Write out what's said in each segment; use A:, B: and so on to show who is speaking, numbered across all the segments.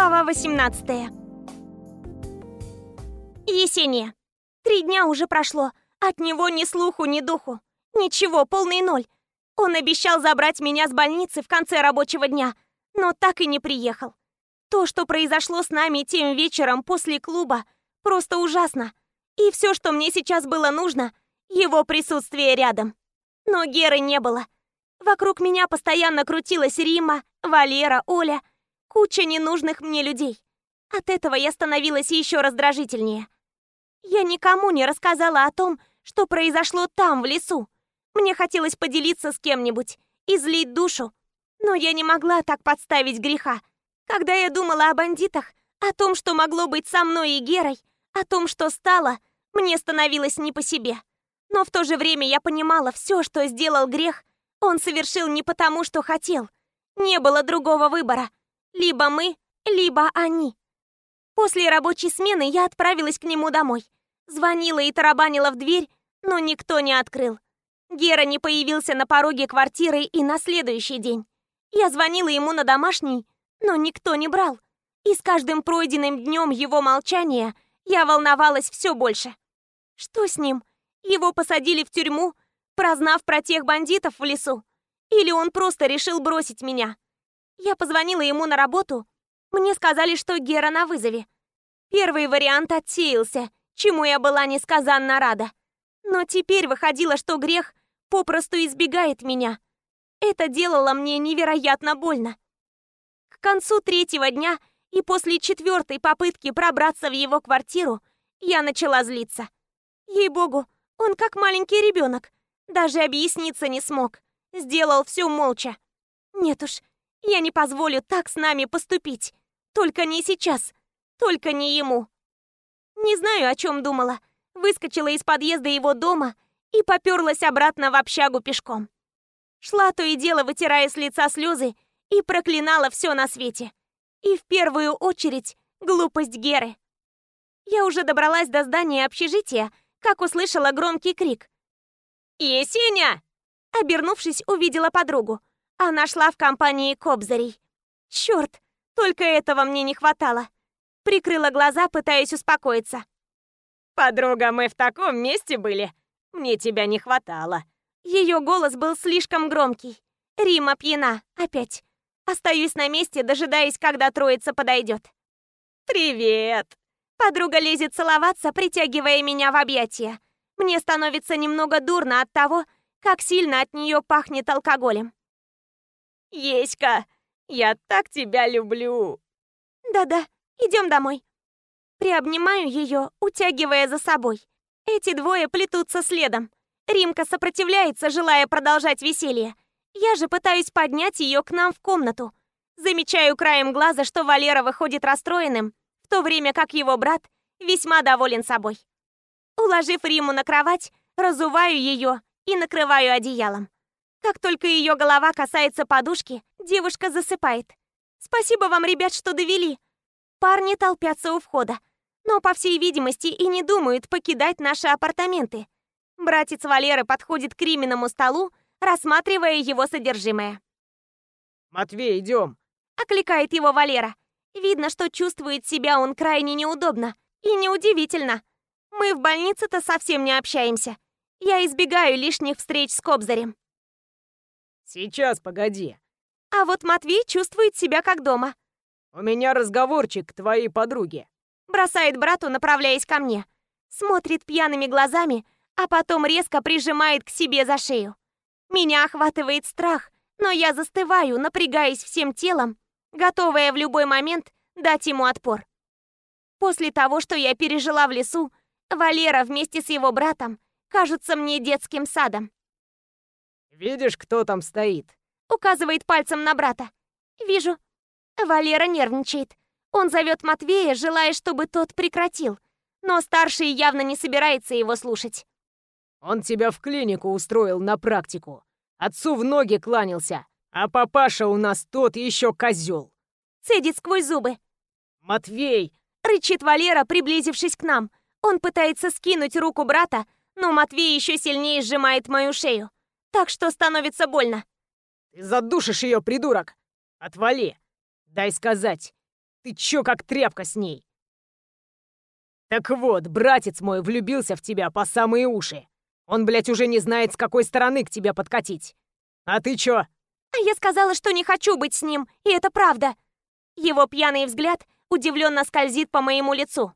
A: Глава 18 Есения. Три дня уже прошло. От него ни слуху, ни духу. Ничего, полный ноль. Он обещал забрать меня с больницы в конце рабочего дня, но так и не приехал. То, что произошло с нами тем вечером после клуба, просто ужасно. И все, что мне сейчас было нужно, его присутствие рядом. Но Геры не было. Вокруг меня постоянно крутилась Рима, Валера, Оля, куча ненужных мне людей. От этого я становилась еще раздражительнее. Я никому не рассказала о том, что произошло там, в лесу. Мне хотелось поделиться с кем-нибудь, излить душу. Но я не могла так подставить греха. Когда я думала о бандитах, о том, что могло быть со мной и Герой, о том, что стало, мне становилось не по себе. Но в то же время я понимала, все, что сделал грех, он совершил не потому, что хотел. Не было другого выбора. Либо мы, либо они. После рабочей смены я отправилась к нему домой. Звонила и тарабанила в дверь, но никто не открыл. Гера не появился на пороге квартиры и на следующий день. Я звонила ему на домашний, но никто не брал. И с каждым пройденным днем его молчания я волновалась все больше. Что с ним? Его посадили в тюрьму, прознав про тех бандитов в лесу? Или он просто решил бросить меня? Я позвонила ему на работу. Мне сказали, что Гера на вызове. Первый вариант отсеялся, чему я была несказанно рада. Но теперь выходило, что грех попросту избегает меня. Это делало мне невероятно больно. К концу третьего дня и после четвертой попытки пробраться в его квартиру я начала злиться. Ей-богу, он как маленький ребенок. Даже объясниться не смог. Сделал все молча. Нет уж, я не позволю так с нами поступить. Только не сейчас. Только не ему. Не знаю, о чем думала. Выскочила из подъезда его дома и поперлась обратно в общагу пешком. Шла то и дело, вытирая с лица слезы и проклинала все на свете. И в первую очередь глупость Геры. Я уже добралась до здания общежития, как услышала громкий крик. «Есеня!» Обернувшись, увидела подругу. Она шла в компании кобзарей. Черт, только этого мне не хватало. Прикрыла глаза, пытаясь успокоиться. «Подруга, мы в таком месте были. Мне тебя не хватало». Ее голос был слишком громкий. Рима пьяна, опять. Остаюсь на месте, дожидаясь, когда троица подойдет. «Привет!» Подруга лезет целоваться, притягивая меня в объятия. Мне становится немного дурно от того, как сильно от нее пахнет алкоголем. «Еська, я так тебя люблю!» «Да-да, идем домой». Приобнимаю ее, утягивая за собой. Эти двое плетутся следом. Римка сопротивляется, желая продолжать веселье. Я же пытаюсь поднять ее к нам в комнату. Замечаю краем глаза, что Валера выходит расстроенным, в то время как его брат весьма доволен собой. Уложив Риму на кровать, разуваю ее и накрываю одеялом. Как только ее голова касается подушки, девушка засыпает. Спасибо вам, ребят, что довели. Парни толпятся у входа, но, по всей видимости, и не думают покидать наши апартаменты. Братец Валеры подходит к Риминому столу рассматривая его содержимое.
B: «Матвей, идем!»
A: — окликает его Валера. Видно, что чувствует себя он крайне неудобно. И неудивительно. Мы в больнице-то совсем не общаемся. Я избегаю лишних встреч с Кобзарем.
B: «Сейчас, погоди!»
A: А вот Матвей чувствует себя как дома.
B: «У меня разговорчик к твоей подруге!»
A: Бросает брату, направляясь ко мне. Смотрит пьяными глазами, а потом резко прижимает к себе за шею. Меня охватывает страх, но я застываю, напрягаясь всем телом, готовая в любой момент дать ему отпор. После того, что я пережила в лесу, Валера вместе с его братом кажутся мне детским садом.
B: «Видишь, кто там стоит?»
A: Указывает пальцем на брата. «Вижу». Валера нервничает. Он зовет Матвея, желая, чтобы тот прекратил. Но старший явно не собирается его слушать.
B: Он тебя в клинику устроил на практику. Отцу в ноги кланялся, а папаша у нас тот еще козел.
A: Цедит сквозь зубы.
B: «Матвей!»
A: — рычит Валера, приблизившись к нам. Он пытается скинуть руку брата, но Матвей еще сильнее сжимает мою шею. Так что становится больно.
B: «Ты задушишь ее, придурок! Отвали! Дай сказать! Ты чё как тряпка с ней? Так вот, братец мой влюбился в тебя по самые уши. Он, блядь, уже не знает, с какой стороны к тебе подкатить. А ты чё?
A: А я сказала, что не хочу быть с ним, и это правда. Его пьяный взгляд удивленно скользит по моему лицу.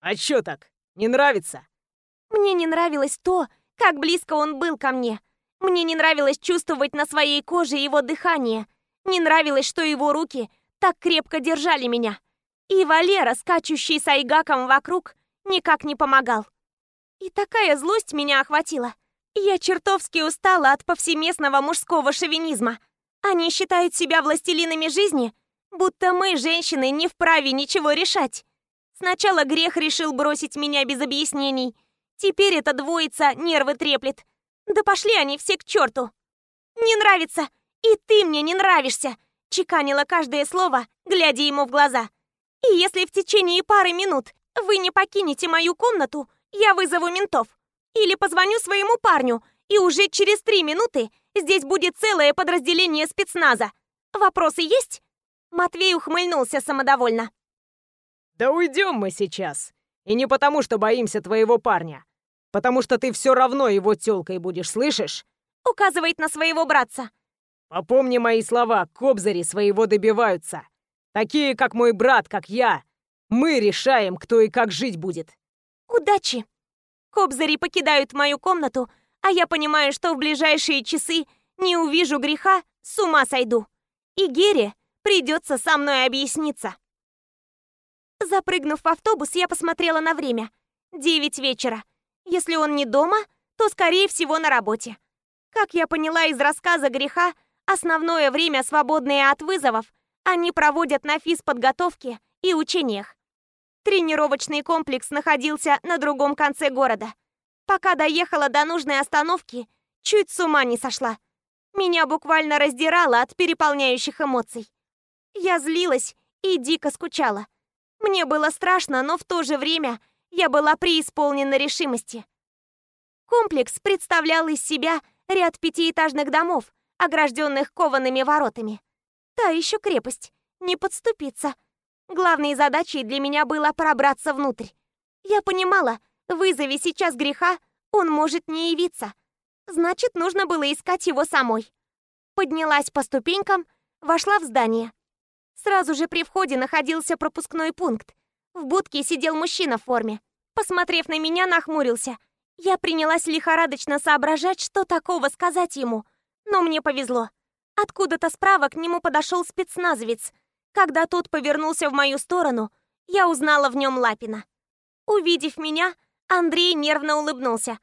B: А чё так? Не нравится?
A: Мне не нравилось то, как близко он был ко мне. Мне не нравилось чувствовать на своей коже его дыхание. Не нравилось, что его руки так крепко держали меня. И Валера, скачущий с айгаком вокруг, никак не помогал. И такая злость меня охватила. Я чертовски устала от повсеместного мужского шовинизма. Они считают себя властелинами жизни, будто мы, женщины, не вправе ничего решать. Сначала грех решил бросить меня без объяснений. Теперь эта двоица нервы треплет. Да пошли они все к черту. Не нравится, и ты мне не нравишься, чеканила каждое слово, глядя ему в глаза. И если в течение пары минут вы не покинете мою комнату, я вызову ментов. Или позвоню своему парню, и уже через три минуты здесь будет целое подразделение спецназа. Вопросы есть?» Матвей ухмыльнулся самодовольно.
B: «Да уйдем мы сейчас. И не потому, что боимся твоего парня. Потому что ты все равно его тёлкой будешь, слышишь?»
A: Указывает на своего братца.
B: «Попомни мои слова, кобзари своего добиваются. Такие, как мой брат, как я. Мы решаем, кто и как жить будет.
A: Удачи! Кобзари покидают мою комнату, а я понимаю, что в ближайшие часы не увижу греха, с ума сойду. И Гере придется со мной объясниться. Запрыгнув в автобус, я посмотрела на время. Девять вечера. Если он не дома, то, скорее всего, на работе. Как я поняла из рассказа греха, основное время, свободное от вызовов, они проводят на физподготовке и учениях. Тренировочный комплекс находился на другом конце города. Пока доехала до нужной остановки, чуть с ума не сошла. Меня буквально раздирало от переполняющих эмоций. Я злилась и дико скучала. Мне было страшно, но в то же время я была преисполнена решимости. Комплекс представлял из себя ряд пятиэтажных домов, огражденных коваными воротами. Та еще крепость. Не подступиться. Главной задачей для меня было пробраться внутрь. Я понимала, вызови сейчас греха, он может не явиться. Значит, нужно было искать его самой. Поднялась по ступенькам, вошла в здание. Сразу же при входе находился пропускной пункт. В будке сидел мужчина в форме. Посмотрев на меня, нахмурился. Я принялась лихорадочно соображать, что такого сказать ему. Но мне повезло. Откуда-то справа к нему подошел спецназовец. Когда тот повернулся в мою сторону, я узнала в нем Лапина. Увидев меня, Андрей нервно улыбнулся.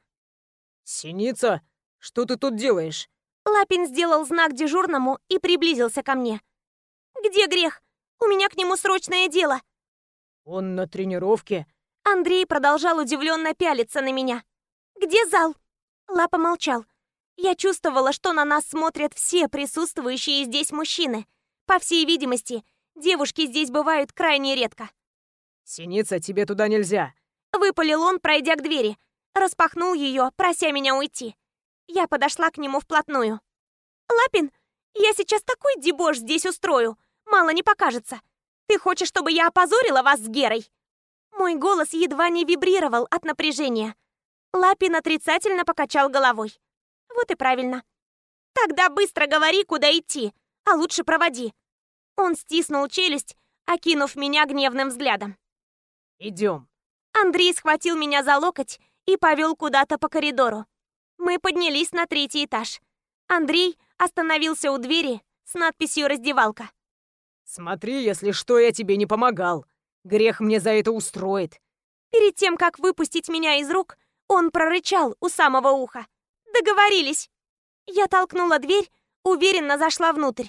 B: «Синица, что ты тут делаешь?»
A: Лапин сделал знак дежурному и приблизился ко мне. «Где грех? У меня к нему срочное дело».
B: «Он на тренировке?»
A: Андрей продолжал удивленно пялиться на меня. «Где зал?» Лапа молчал. Я чувствовала, что на нас смотрят все присутствующие здесь мужчины. По всей видимости, девушки здесь бывают крайне редко.
B: «Синица, тебе туда нельзя!»
A: Выпалил он, пройдя к двери. Распахнул ее, прося меня уйти. Я подошла к нему вплотную. «Лапин, я сейчас такой дебош здесь устрою. Мало не покажется. Ты хочешь, чтобы я опозорила вас с Герой?» Мой голос едва не вибрировал от напряжения. Лапин отрицательно покачал головой. Вот и правильно. Тогда быстро говори, куда идти, а лучше проводи. Он стиснул челюсть, окинув меня гневным взглядом.
B: Идем.
A: Андрей схватил меня за локоть и повел куда-то по коридору. Мы поднялись на третий этаж. Андрей остановился у двери с надписью «Раздевалка».
B: «Смотри, если что, я тебе не помогал. Грех мне за это устроит».
A: Перед тем, как выпустить меня из рук, он прорычал у самого уха. Договорились. Я толкнула дверь, уверенно зашла внутрь.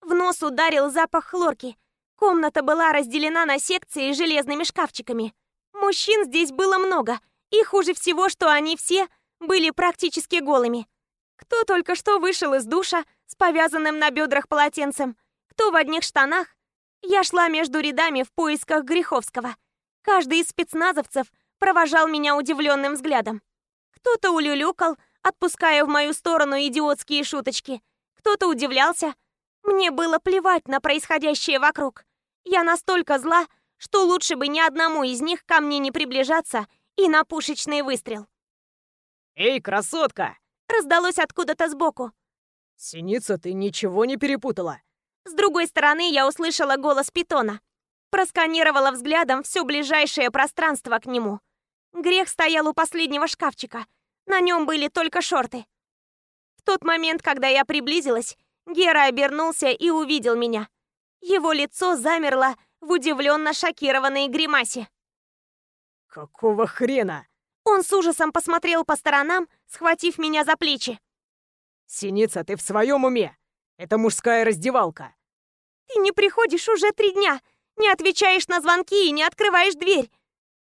A: В нос ударил запах хлорки. Комната была разделена на секции железными шкафчиками. Мужчин здесь было много, и хуже всего, что они все были практически голыми. Кто только что вышел из душа с повязанным на бедрах полотенцем, кто в одних штанах. Я шла между рядами в поисках Греховского. Каждый из спецназовцев провожал меня удивленным взглядом. Кто-то улюлюкал, отпуская в мою сторону идиотские шуточки. Кто-то удивлялся. Мне было плевать на происходящее вокруг. Я настолько зла, что лучше бы ни одному из них ко мне не приближаться и на пушечный выстрел.
B: «Эй, красотка!»
A: Раздалось откуда-то сбоку.
B: «Синица, ты ничего не перепутала?»
A: С другой стороны я услышала голос питона. Просканировала взглядом все ближайшее пространство к нему. Грех стоял у последнего шкафчика. На нем были только шорты. В тот момент, когда я приблизилась, Гера обернулся и увидел меня. Его лицо замерло в удивленно шокированной гримасе.
B: «Какого хрена?»
A: Он с ужасом посмотрел по сторонам, схватив меня за плечи.
B: «Синица, ты в своем уме? Это мужская раздевалка!»
A: «Ты не приходишь уже три дня, не отвечаешь на звонки и не открываешь дверь.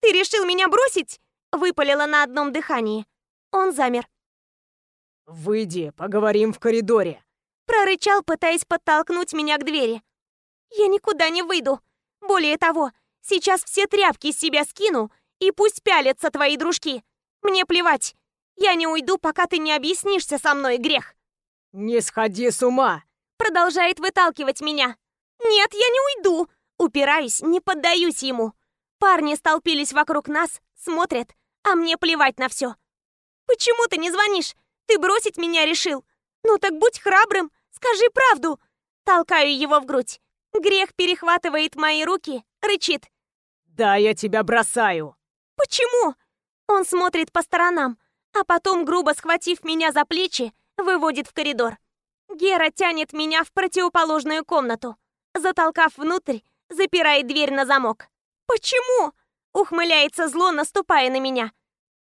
A: Ты решил меня бросить?» Выпалила на одном дыхании. Он замер.
B: «Выйди, поговорим в коридоре»,
A: прорычал, пытаясь подтолкнуть меня к двери. «Я никуда не выйду. Более того, сейчас все тряпки с себя скину, и пусть пялятся твои дружки. Мне плевать. Я не уйду, пока ты не объяснишься со мной, грех».
B: «Не сходи с ума!»
A: Продолжает выталкивать меня. «Нет, я не уйду!» Упираюсь, не поддаюсь ему. Парни столпились вокруг нас, смотрят, а мне плевать на все. «Почему ты не звонишь? Ты бросить меня решил? Ну так будь храбрым, скажи правду!» Толкаю его в грудь. Грех перехватывает мои руки, рычит.
B: «Да, я тебя бросаю!»
A: «Почему?» Он смотрит по сторонам, а потом, грубо схватив меня за плечи, выводит в коридор. Гера тянет меня в противоположную комнату. Затолкав внутрь, запирает дверь на замок. «Почему?» — ухмыляется зло, наступая на меня.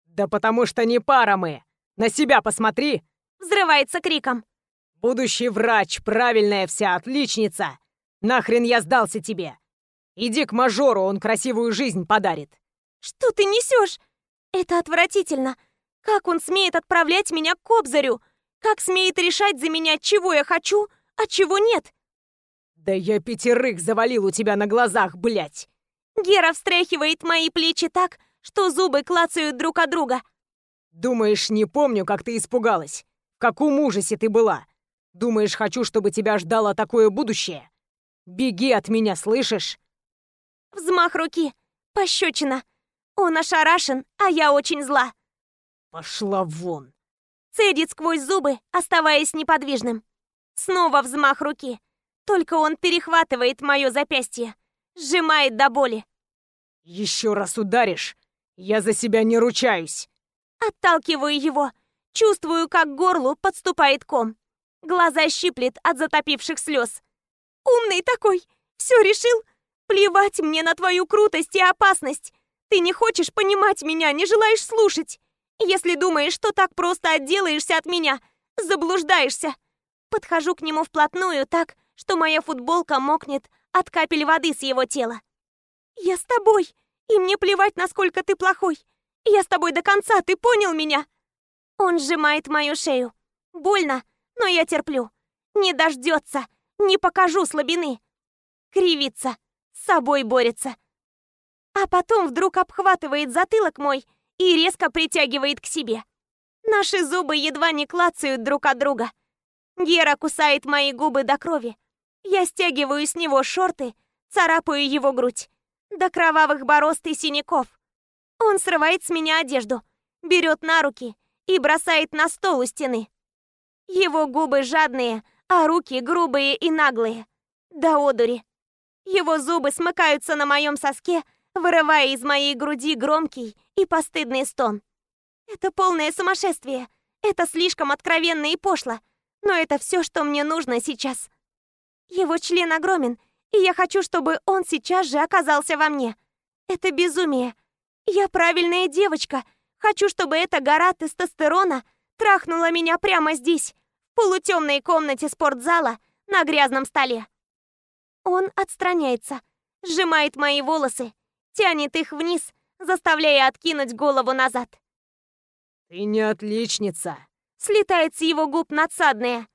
B: «Да потому что не пара мы! На себя посмотри!»
A: Взрывается криком.
B: «Будущий врач, правильная вся отличница! Нахрен я сдался тебе! Иди к мажору, он красивую жизнь подарит!»
A: «Что ты несешь? Это отвратительно! Как он смеет отправлять меня к Кобзарю? Как смеет решать за меня, чего я хочу, а чего нет?»
B: «Да я пятерых завалил у тебя на глазах, блядь!»
A: Гера встряхивает мои плечи так, что зубы клацают друг от друга.
B: «Думаешь, не помню, как ты испугалась? В каком ужасе ты была? Думаешь, хочу, чтобы тебя ждало такое будущее? Беги от меня, слышишь?»
A: Взмах руки. Пощечина. Он ошарашен, а я очень зла.
B: «Пошла вон!»
A: Цедит сквозь зубы, оставаясь неподвижным. Снова взмах руки. Только он перехватывает мое запястье. Сжимает до боли.
B: «Еще раз ударишь, я за себя не ручаюсь!»
A: Отталкиваю его. Чувствую, как к горлу подступает ком. Глаза щиплет от затопивших слез. «Умный такой! Все решил? Плевать мне на твою крутость и опасность! Ты не хочешь понимать меня, не желаешь слушать! Если думаешь, что так просто отделаешься от меня, заблуждаешься!» Подхожу к нему вплотную так, что моя футболка мокнет от капель воды с его тела. «Я с тобой, и мне плевать, насколько ты плохой. Я с тобой до конца, ты понял меня?» Он сжимает мою шею. Больно, но я терплю. Не дождется, не покажу слабины. Кривится, с собой борется. А потом вдруг обхватывает затылок мой и резко притягивает к себе. Наши зубы едва не клацают друг от друга. Гера кусает мои губы до крови. Я стягиваю с него шорты, царапаю его грудь. До кровавых борозд и синяков. Он срывает с меня одежду, берет на руки и бросает на стол у стены. Его губы жадные, а руки грубые и наглые. До одури. Его зубы смыкаются на моем соске, вырывая из моей груди громкий и постыдный стон. Это полное сумасшествие. Это слишком откровенно и пошло. Но это все, что мне нужно сейчас. Его член огромен, и я хочу, чтобы он сейчас же оказался во мне. Это безумие. Я правильная девочка. Хочу, чтобы эта гора тестостерона трахнула меня прямо здесь, в полутемной комнате спортзала на грязном столе. Он отстраняется, сжимает мои волосы, тянет их вниз, заставляя откинуть голову назад.
B: «Ты не отличница!»
A: Слетает с его губ надсадное.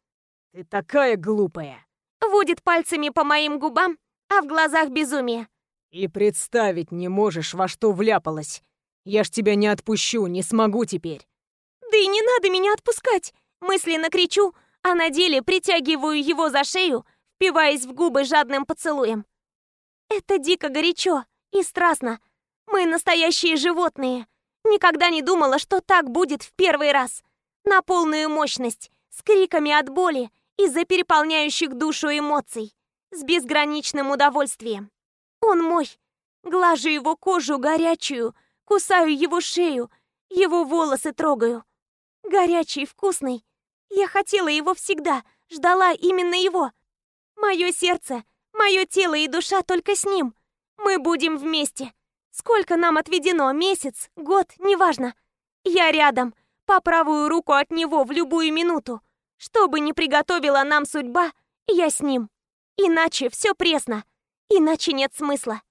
B: «Ты такая глупая!»
A: Водит пальцами по моим губам, а в глазах безумие.
B: «И представить не можешь, во что вляпалась. Я ж тебя не отпущу, не смогу теперь».
A: «Да и не надо меня отпускать!» Мысленно кричу, а на деле притягиваю его за шею, впиваясь в губы жадным поцелуем. Это дико горячо и страстно. Мы настоящие животные. Никогда не думала, что так будет в первый раз. На полную мощность, с криками от боли из-за переполняющих душу эмоций, с безграничным удовольствием. Он мой. Глажу его кожу горячую, кусаю его шею, его волосы трогаю. Горячий, вкусный. Я хотела его всегда, ждала именно его. Мое сердце, мое тело и душа только с ним. Мы будем вместе. Сколько нам отведено, месяц, год, неважно. Я рядом, по правую руку от него в любую минуту. Что бы ни приготовила нам судьба, я с ним. Иначе все пресно. Иначе нет смысла.